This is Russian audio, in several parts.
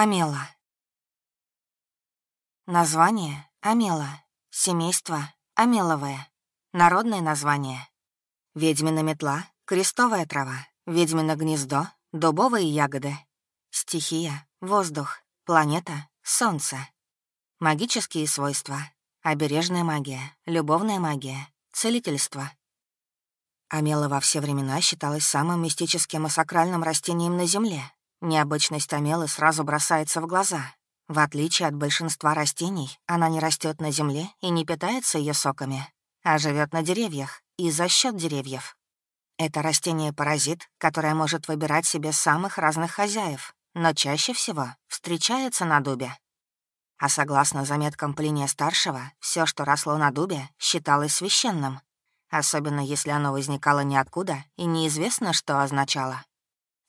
Амела. Название — Амела. Семейство — Амеловое. Народное название. Ведьмина метла, крестовая трава, ведьмино гнездо, дубовые ягоды. Стихия — воздух, планета — солнце. Магические свойства. Обережная магия, любовная магия, целительство. Амела во все времена считалась самым мистическим и сакральным растением на Земле. Необычность Амелы сразу бросается в глаза. В отличие от большинства растений, она не растет на земле и не питается ее соками, а живет на деревьях и за счет деревьев. Это растение-паразит, которое может выбирать себе самых разных хозяев, но чаще всего встречается на дубе. А согласно заметкам Плиния-старшего, все, что росло на дубе, считалось священным, особенно если оно возникало ниоткуда и неизвестно, что означало.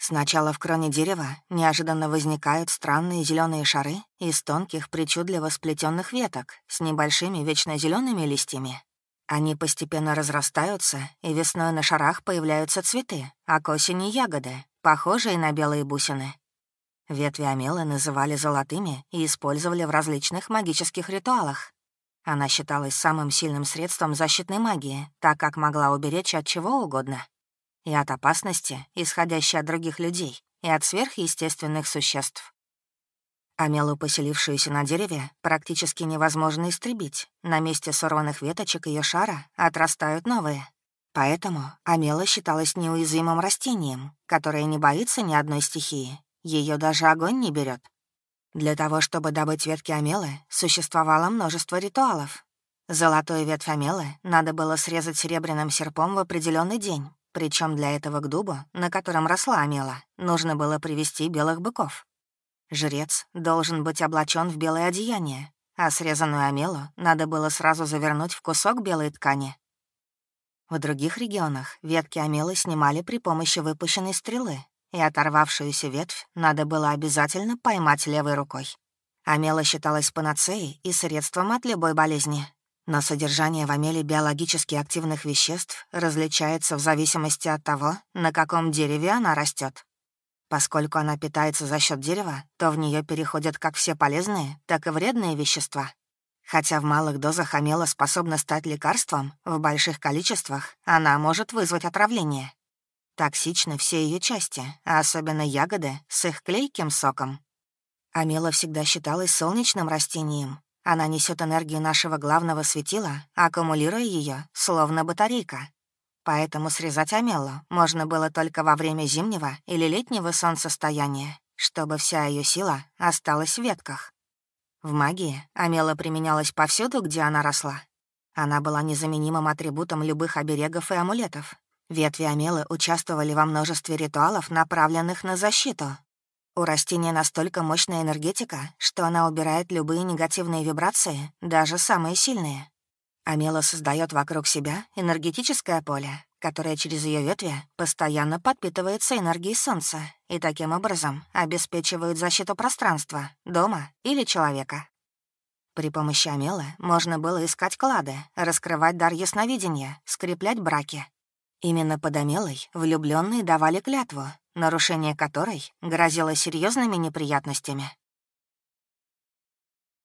Сначала в кроне дерева неожиданно возникают странные зеленые шары из тонких, причудливо сплетенных веток с небольшими вечно зелеными листьями. Они постепенно разрастаются, и весной на шарах появляются цветы, а к осени — ягоды, похожие на белые бусины. Ветви амелы называли золотыми и использовали в различных магических ритуалах. Она считалась самым сильным средством защитной магии, так как могла уберечь от чего угодно — и от опасности, исходящей от других людей, и от сверхъестественных существ. Амелу, поселившуюся на дереве, практически невозможно истребить. На месте сорванных веточек ее шара отрастают новые. Поэтому Амела считалась неуязвимым растением, которое не боится ни одной стихии. Ее даже огонь не берет. Для того, чтобы добыть ветки Амелы, существовало множество ритуалов. Золотой ветвь Амелы надо было срезать серебряным серпом в определенный день, причем для этого к дубу, на котором росла Амела, нужно было привести белых быков. Жрец должен быть облачен в белое одеяние, а срезанную Амелу надо было сразу завернуть в кусок белой ткани. В других регионах ветки Амелы снимали при помощи выпущенной стрелы, и оторвавшуюся ветвь надо было обязательно поймать левой рукой. Амела считалась панацеей и средством от любой болезни, но содержание в амеле биологически активных веществ различается в зависимости от того, на каком дереве она растет. Поскольку она питается за счет дерева, то в нее переходят как все полезные, так и вредные вещества. Хотя в малых дозах амела способна стать лекарством, в больших количествах она может вызвать отравление. Токсичны все ее части, а особенно ягоды с их клейким соком. Амела всегда считалась солнечным растением, она несет энергию нашего главного светила, аккумулируя ее, словно батарейка. Поэтому срезать амелу можно было только во время зимнего или летнего солнцестояния, чтобы вся ее сила осталась в ветках. В магии амела применялась повсюду, где она росла. Она была незаменимым атрибутом любых оберегов и амулетов. Ветви амелы участвовали во множестве ритуалов, направленных на защиту, у растения настолько мощная энергетика, что она убирает любые негативные вибрации, даже самые сильные. Амела создает вокруг себя энергетическое поле, которое через ее ветви постоянно подпитывается энергией Солнца и таким образом обеспечивает защиту пространства, дома или человека. При помощи Амелы можно было искать клады, раскрывать дар ясновидения, скреплять браки. Именно под Амелой влюбленные давали клятву, нарушение которой грозило серьезными неприятностями.